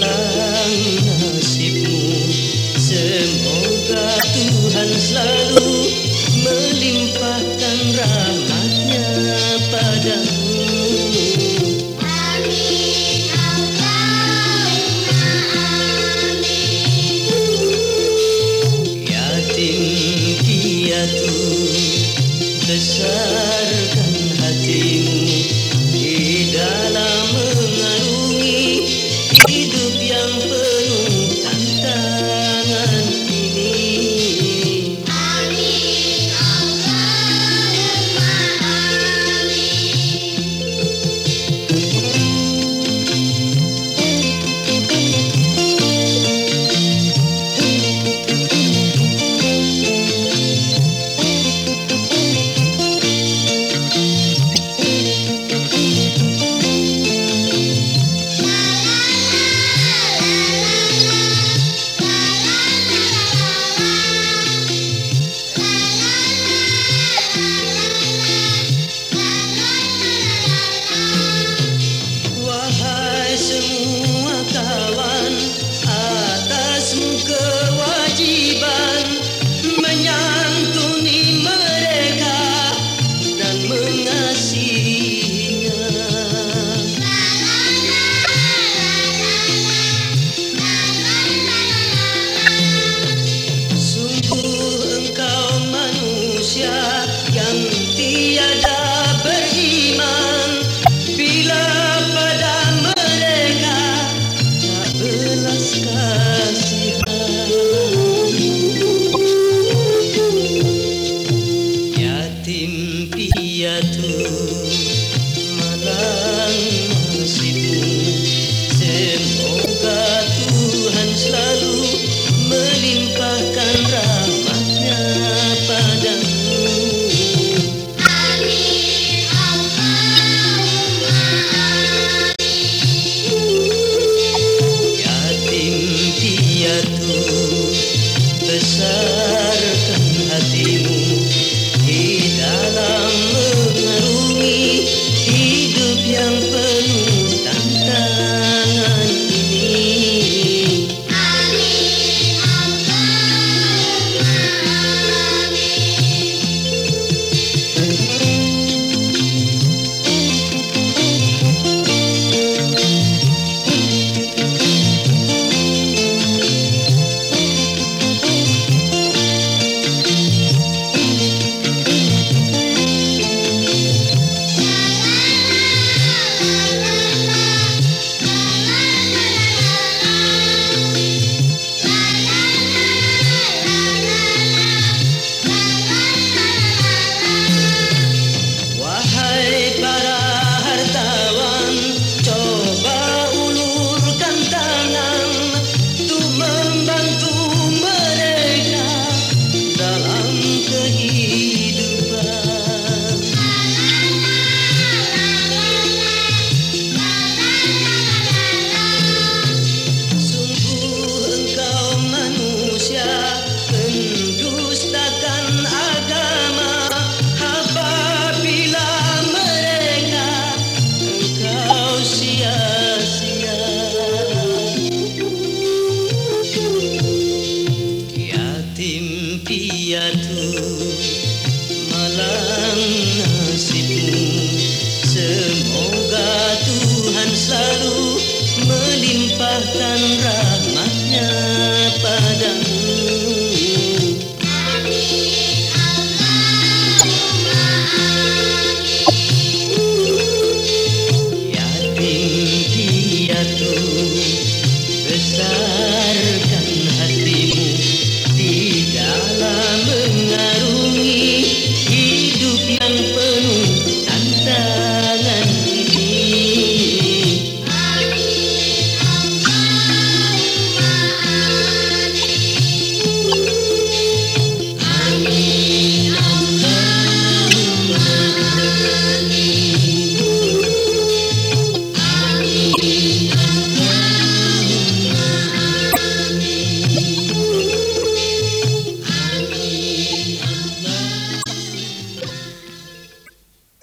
Lang nasibmu Semoga Tuhan selalu melimpahkan rahmatnya padamu Amin. Amin. Yatim piatu piatu besarkan